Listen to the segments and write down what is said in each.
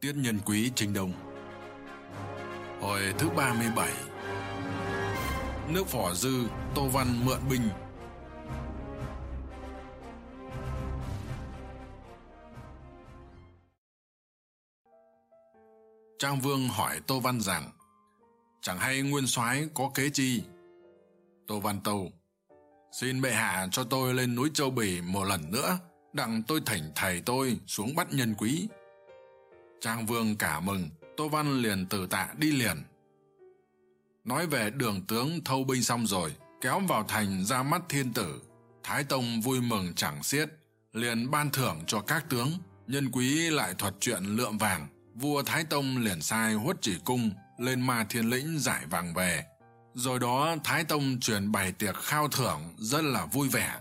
Tiết nhân quý trình Đông. Hồi thứ 37 Nước phỏ dư Tô Văn mượn binh Trang Vương hỏi Tô Văn rằng Chẳng hay nguyên soái có kế chi? Tô Văn Tâu Xin bệ hạ cho tôi lên núi Châu Bỉ một lần nữa, đặng tôi thỉnh thầy tôi xuống bắt nhân quý. Trang vương cả mừng, Tô Văn liền từ tạ đi liền. Nói về đường tướng thâu binh xong rồi, kéo vào thành ra mắt thiên tử. Thái Tông vui mừng chẳng xiết, liền ban thưởng cho các tướng, nhân quý lại thuật chuyện lượm vàng. Vua Thái Tông liền sai huất chỉ cung, lên ma thiên lĩnh giải vàng về. Rồi đó Thái Tông truyền bày tiệc khao thưởng rất là vui vẻ.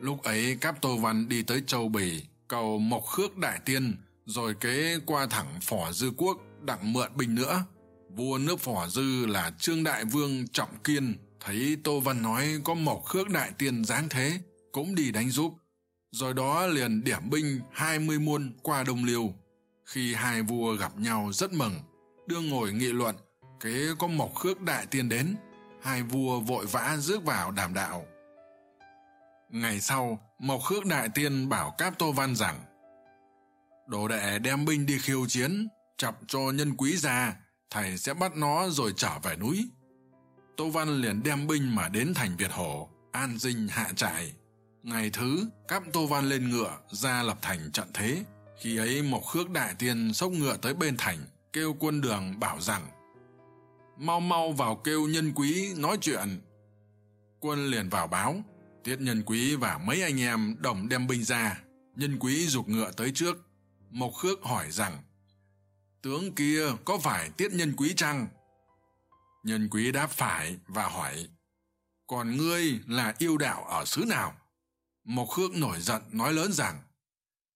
Lúc ấy các Tô Văn đi tới Châu Bỉ, cầu Mộc Khước Đại Tiên, rồi kế qua thẳng phỏ dư quốc, đặng mượn binh nữa. Vua nước phỏ dư là trương đại vương trọng kiên. Thấy tô văn nói có mộc khước đại tiên giáng thế, cũng đi đánh giúp. Rồi đó liền điểm binh hai mươi muôn qua đông liêu. Khi hai vua gặp nhau rất mừng đương ngồi nghị luận, kế có mộc khước đại tiên đến. Hai vua vội vã rước vào đàm đạo. Ngày sau, mộc khước đại tiên bảo cáp tô văn rằng đồ đệ đem binh đi khiêu chiến, chọc cho nhân quý ra, thầy sẽ bắt nó rồi trở về núi. Tô văn liền đem binh mà đến thành việt hổ an dinh hạ trại. Ngày thứ, cắp tô văn lên ngựa, ra lập thành trận thế. Khi ấy mộc khước đại tiên xốc ngựa tới bên thành, kêu quân đường bảo rằng, mau mau vào kêu nhân quý nói chuyện. Quân liền vào báo, tiết nhân quý và mấy anh em đồng đem binh ra. Nhân quý giục ngựa tới trước Mộc Khước hỏi rằng, Tướng kia có phải tiết nhân quý chăng? Nhân quý đáp phải và hỏi, Còn ngươi là yêu đạo ở xứ nào? Mộc Khước nổi giận nói lớn rằng,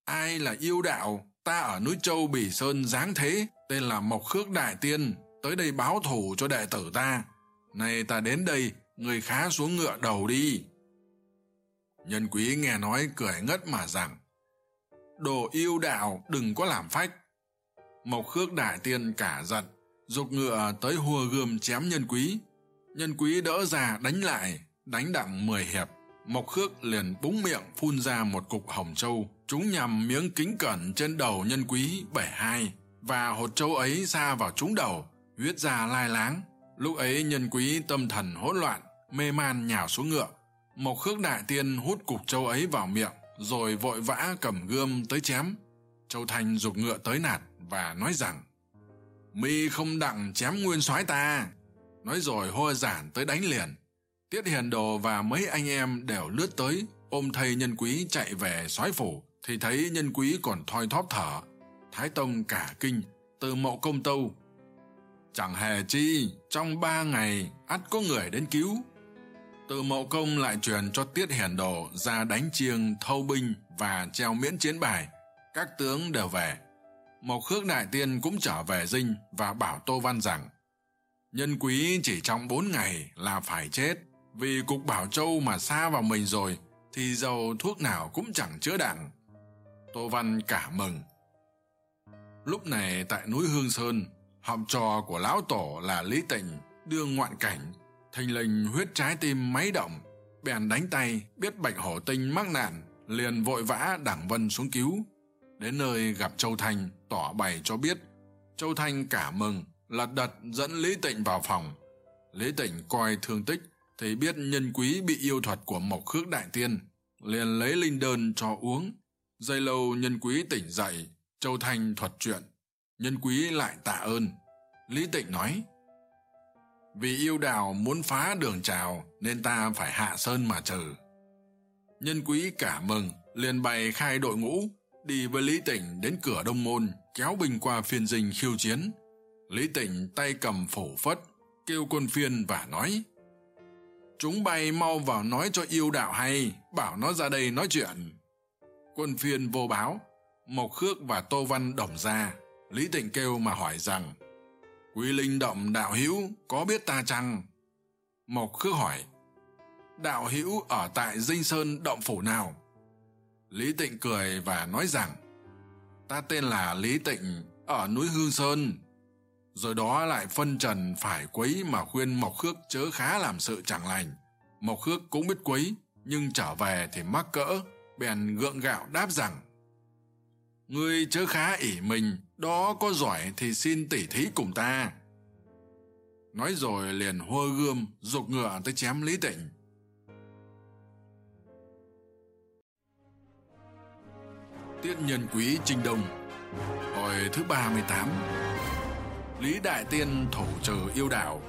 Ai là yêu đạo, ta ở núi Châu Bỉ Sơn dáng thế, tên là Mộc Khước Đại Tiên, tới đây báo thù cho đệ tử ta. Này ta đến đây, người khá xuống ngựa đầu đi. Nhân quý nghe nói cười ngất mà rằng, đồ yêu đạo đừng có làm phách. Mộc khước đại tiên cả giận dục ngựa tới hùa gươm chém nhân quý. Nhân quý đỡ già đánh lại, đánh đặng mười hiệp. Mộc khước liền búng miệng phun ra một cục hồng châu, chúng nhằm miếng kính cẩn trên đầu nhân quý bể hai, và hột châu ấy ra vào trúng đầu, huyết ra lai láng. Lúc ấy nhân quý tâm thần hỗn loạn, mê man nhào xuống ngựa. Mộc khước đại tiên hút cục châu ấy vào miệng rồi vội vã cầm gươm tới chém. Châu thanh giục ngựa tới nạt và nói rằng, mi không đặng chém nguyên soái ta. Nói rồi hô giản tới đánh liền. Tiết hiền đồ và mấy anh em đều lướt tới, ôm thầy nhân quý chạy về soái phủ, thì thấy nhân quý còn thoi thóp thở. Thái tông cả kinh, từ mộ công tâu, chẳng hề chi, trong ba ngày ắt có người đến cứu. Từ mậu công lại truyền cho Tiết Hiển Đồ ra đánh chiêng, thâu binh và treo miễn chiến bài. Các tướng đều về. Mộc Khước Đại Tiên cũng trở về dinh và bảo Tô Văn rằng Nhân quý chỉ trong bốn ngày là phải chết, vì cục Bảo Châu mà xa vào mình rồi thì dầu thuốc nào cũng chẳng chữa đặng. Tô Văn cả mừng. Lúc này tại núi Hương Sơn, học trò của lão tổ là Lý Tịnh, đưa ngoạn cảnh thình lình huyết trái tim máy động, bèn đánh tay biết bạch hổ tinh mắc nạn, liền vội vã đảng vân xuống cứu. Đến nơi gặp châu thanh, tỏ bày cho biết, châu thanh cả mừng, lật đật dẫn lý tịnh vào phòng. Lý tịnh coi thương tích, thì biết nhân quý bị yêu thuật của mộc khước đại tiên, liền lấy linh đơn cho uống. Giây lâu nhân quý tỉnh dậy, châu thanh thuật chuyện, nhân quý lại tạ ơn. Lý tịnh nói vì yêu đào muốn phá đường trào, nên ta phải hạ sơn mà trừ nhân quý cả mừng, liền bày khai đội ngũ, đi với lý tịnh đến cửa đông môn, kéo binh qua phiên dinh khiêu chiến. Lý tịnh tay cầm phổ phất, kêu quân phiên và nói, chúng bay mau vào nói cho yêu đạo hay, bảo nó ra đây nói chuyện. Quân phiên vô báo, mộc khước và tô văn đồng ra. Lý tịnh kêu mà hỏi rằng Quý linh động đạo hữu có biết ta chăng? Mộc khước hỏi. Đạo hữu ở tại dinh sơn động phủ nào? Lý tịnh cười và nói rằng, ta tên là lý tịnh, ở núi hương sơn. Rồi đó lại phân trần phải quấy mà khuyên mộc khước chớ khá làm sự chẳng lành. Mộc khước cũng biết quấy, nhưng trở về thì mắc cỡ, bèn gượng gạo đáp rằng, ngươi chớ khá ỷ mình đó có giỏi thì xin tỉ thí cùng ta. Nói rồi liền hua gươm g ngựa tới chém lý tịnh. Tiết nhân quý trinh đông, hồi thứ ba mươi tám. Lý đại tiên thủ trừ yêu đạo.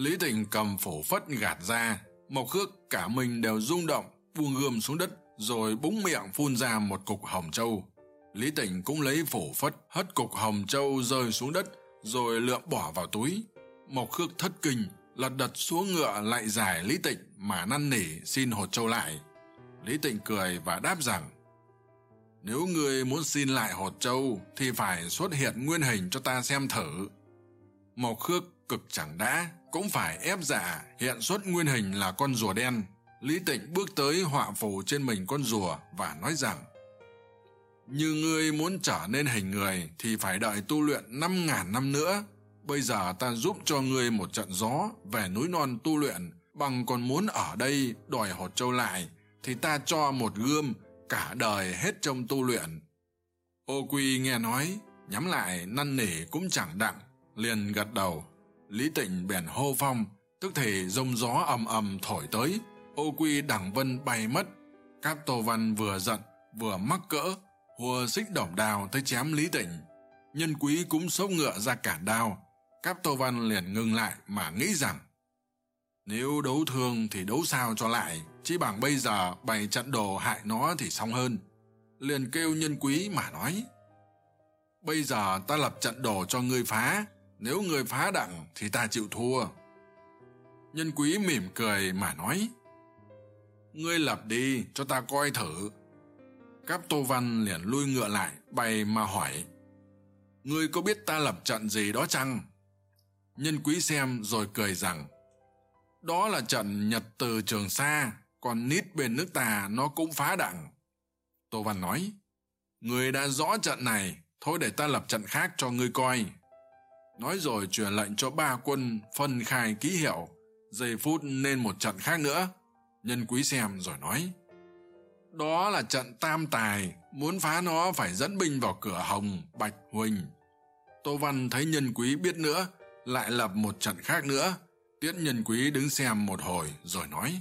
Lý Thịnh cầm phổ phất gạt ra, Mộc Khước cả mình đều rung động, buông gươm xuống đất, rồi búng miệng phun ra một cục hồng châu. Lý Tịnh cũng lấy phổ phất, hất cục hồng châu rơi xuống đất, rồi lượm bỏ vào túi. Mộc Khước thất kinh, lật đật xuống ngựa lại giải Lý Tịnh mà năn nỉ xin hột châu lại. Lý Tịnh cười và đáp rằng, Nếu ngươi muốn xin lại hột châu, thì phải xuất hiện nguyên hình cho ta xem thử. Mộc Khước cực chẳng đã, cũng phải ép dạ hiện xuất nguyên hình là con rùa đen. Lý tịnh bước tới họa phù trên mình con rùa và nói rằng, như ngươi muốn trở nên hình người thì phải đợi tu luyện năm ngàn năm nữa. Bây giờ ta giúp cho ngươi một trận gió về núi non tu luyện. Bằng còn muốn ở đây đòi hột trâu lại, thì ta cho một gươm cả đời hết trong tu luyện. Ô quy nghe nói, nhắm lại, năn nỉ cũng chẳng đặng, liền gật đầu lý tịnh bèn hô phong, tức thì rông gió ầm ầm thổi tới, ô quy đẳng vân bay mất. Cáp tô văn vừa giận, vừa mắc cỡ, hùa xích đỏm đào tới chém lý tịnh. Nhân quý cũng sốc ngựa ra cản đao cáp tô văn liền ngừng lại mà nghĩ rằng, nếu đấu thương thì đấu sao cho lại chỉ bằng bây giờ bày trận đồ hại nó thì xong hơn. Liền kêu nhân quý mà nói, bây giờ ta lập trận đồ cho ngươi phá nếu người phá đảng thì ta chịu thua. Nhân quý mỉm cười mà nói ngươi lập đi cho ta coi thử. Cáp tô văn liền lui ngựa lại bày mà hỏi ngươi có biết ta lập trận gì đó chăng? Nhân quý xem rồi cười rằng đó là trận nhật từ trường xa, còn nít bên nước ta nó cũng phá đảng tô văn nói ngươi đã rõ trận này thôi để ta lập trận khác cho ngươi coi nói rồi truyền lệnh cho ba quân phân khai ký hiệu, giây phút nên một trận khác nữa. Nhân quý xem rồi nói, đó là trận tam tài, muốn phá nó phải dẫn binh vào cửa hồng, bạch huỳnh. Tô văn thấy nhân quý biết nữa, lại lập một trận khác nữa. Tiễn nhân quý đứng xem một hồi rồi nói,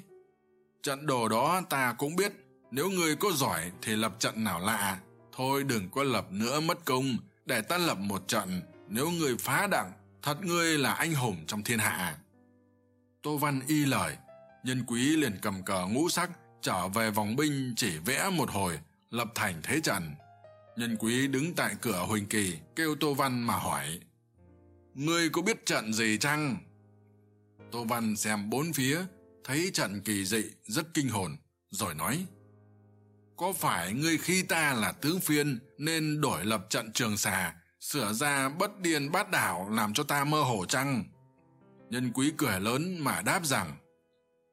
trận đồ đó ta cũng biết, nếu ngươi có giỏi thì lập trận nào lạ. Thôi đừng có lập nữa mất công, để ta lập một trận nếu người phá đặng thật ngươi là anh hùng trong thiên hạ. Tô văn y lời, nhân quý liền cầm cờ ngũ sắc, trở về vòng binh chỉ vẽ một hồi, lập thành thế trận. Nhân quý đứng tại cửa huỳnh kỳ, kêu tô văn mà hỏi, ngươi có biết trận gì chăng? Tô văn xem bốn phía, thấy trận kỳ dị, rất kinh hồn, rồi nói, có phải ngươi khi ta là tướng phiên nên đổi lập trận trường xà sửa ra bất điên bát đảo làm cho ta mơ hồ chăng? Nhân quý cười lớn mà đáp rằng,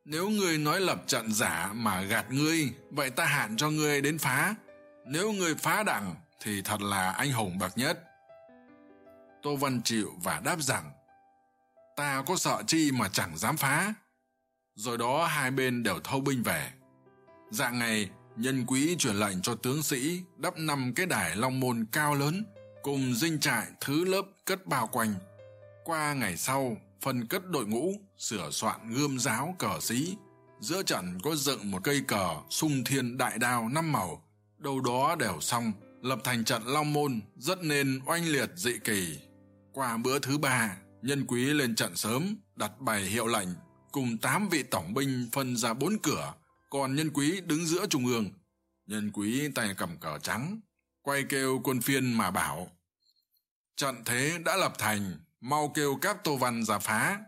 nếu ngươi nói lập trận giả mà gạt ngươi, vậy ta hạn cho ngươi đến phá. Nếu ngươi phá đặng thì thật là anh hùng bậc nhất. Tô văn chịu và đáp rằng, ta có sợ chi mà chẳng dám phá. Rồi đó hai bên đều thâu binh về. Dạng ngày, nhân quý truyền lệnh cho tướng sĩ đắp năm cái đài long môn cao lớn cùng dinh trại thứ lớp cất bao quanh. Qua ngày sau, phần cất đội ngũ sửa soạn gươm giáo cờ sĩ. Giữa trận có dựng một cây cờ sung thiên đại đao năm màu. Đâu đó đều xong, lập thành trận long môn, rất nên oanh liệt dị kỳ. Qua bữa thứ ba, nhân quý lên trận sớm, đặt bài hiệu lệnh, cùng tám vị tổng binh phân ra bốn cửa, còn nhân quý đứng giữa trung ương. Nhân quý tay cầm cờ trắng, quay kêu quân phiên mà bảo trận thế đã lập thành, mau kêu cáp tô văn ra phá.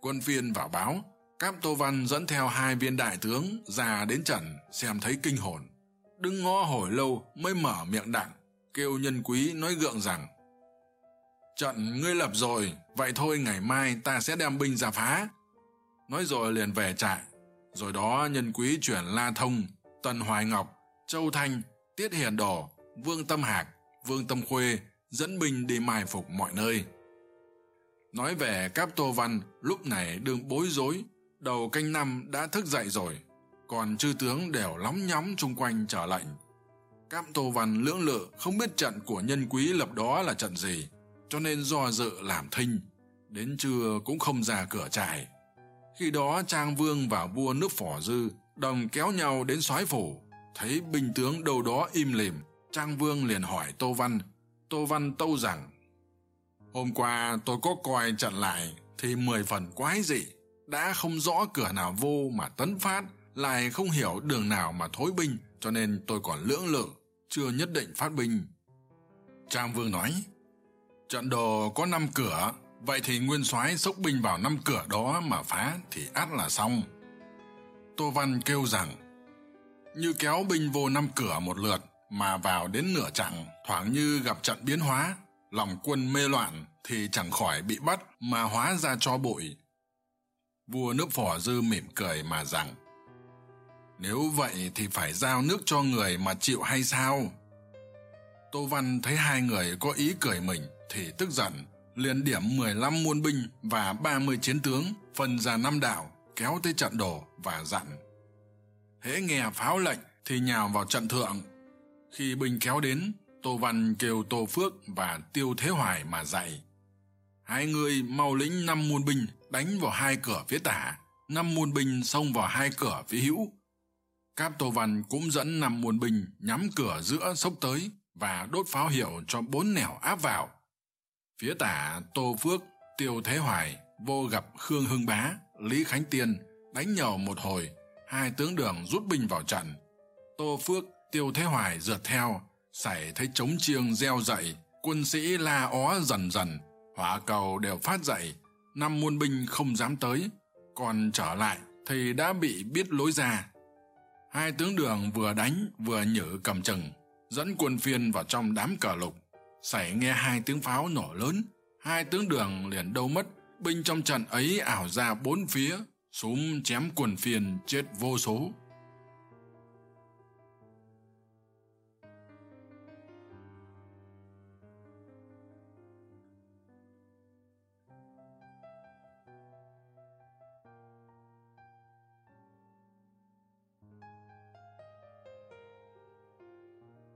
Quân phiên vào báo, cáp tô văn dẫn theo hai viên đại tướng ra đến trận, xem thấy kinh hồn. Đứng ngó hồi lâu mới mở miệng đặng, kêu nhân quý nói gượng rằng, trận ngươi lập rồi, vậy thôi ngày mai ta sẽ đem binh ra phá. Nói rồi liền về trại. Rồi đó nhân quý chuyển la thông, tần hoài ngọc, châu thanh, tiết hiền đỏ, vương tâm hạc, vương tâm khuê dẫn binh đi mai phục mọi nơi. Nói về cáp tô văn, lúc này đương bối rối, đầu canh năm đã thức dậy rồi, còn chư tướng đều lóng nhóng chung quanh trở lệnh. Cáp tô văn lưỡng lự, không biết trận của nhân quý lập đó là trận gì, cho nên do dự làm thinh, đến trưa cũng không ra cửa trại. Khi đó trang vương và vua nước phỏ dư đồng kéo nhau đến soái phủ, thấy binh tướng đâu đó im lìm, trang vương liền hỏi tô văn Tô Văn tâu rằng Hôm qua tôi có coi trận lại thì mười phần quái dị, đã không rõ cửa nào vô mà tấn phát, lại không hiểu đường nào mà thối binh, cho nên tôi còn lưỡng lự, chưa nhất định phát binh. Trang Vương nói, trận đồ có năm cửa, vậy thì nguyên soái sốc binh vào năm cửa đó mà phá thì ắt là xong. Tô Văn kêu rằng, như kéo binh vô năm cửa một lượt, mà vào đến nửa chặng thoảng như gặp trận biến hóa. Lòng quân mê loạn thì chẳng khỏi bị bắt mà hóa ra cho bụi. Vua nước phò dư mỉm cười mà rằng, nếu vậy thì phải giao nước cho người mà chịu hay sao? Tô văn thấy hai người có ý cười mình thì tức giận, liền điểm mười lăm muôn binh và ba mươi chiến tướng, phân ra năm đạo kéo tới trận đồ và dặn, hễ nghe pháo lệnh thì nhào vào trận thượng khi binh kéo đến, tô văn kêu tô phước và tiêu thế hoài mà dạy. Hai người mau lĩnh năm muôn binh, đánh vào hai cửa phía tả. Năm muôn binh xông vào hai cửa phía hữu. Cáp tô văn cũng dẫn năm muôn binh nhắm cửa giữa xốc tới và đốt pháo hiệu cho bốn nẻo áp vào. Phía tả, tô phước, tiêu thế hoài, vô gặp khương hưng bá, lý khánh tiên đánh nhầu một hồi. Hai tướng đường rút binh vào trận. Tô phước Tiêu Thế Hoài rượt theo, xảy thấy trống chiêng reo dậy, quân sĩ la ó dần dần, hỏa cầu đều phát dậy, năm muôn binh không dám tới, còn trở lại thì đã bị biết lối ra. Hai tướng đường vừa đánh vừa nhử cầm chừng, dẫn quân phiên vào trong đám cờ lục. Sảy nghe hai tiếng pháo nổ lớn, hai tướng đường liền đâu mất, binh trong trận ấy ảo ra bốn phía, súng chém quần phiền chết vô số.